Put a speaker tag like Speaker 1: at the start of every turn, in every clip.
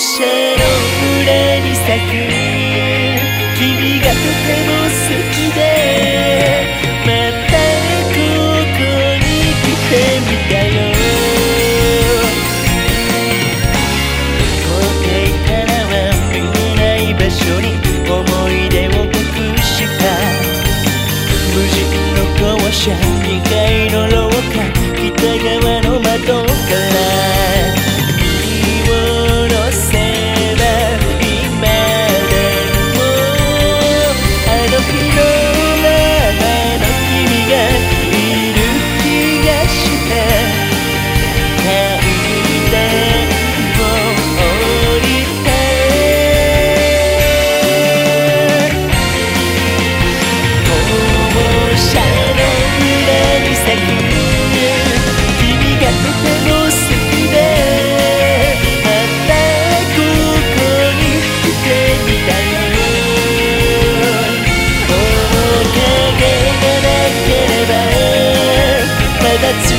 Speaker 1: シェロフレに咲く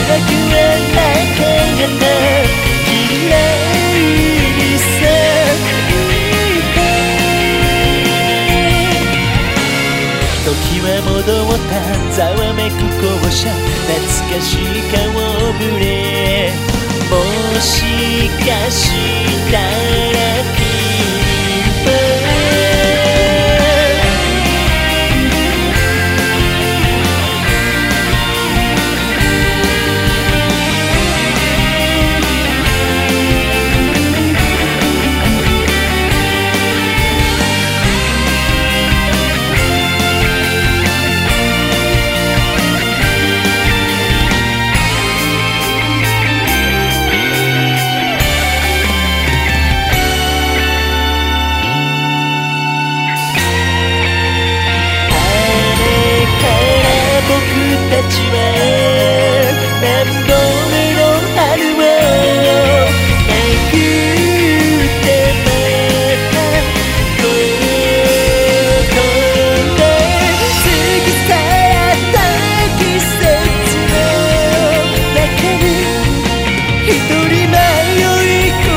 Speaker 1: いい時は戻った。ざわめく校舎。懐かしい顔ぶれ。もしかしたら。你没有一个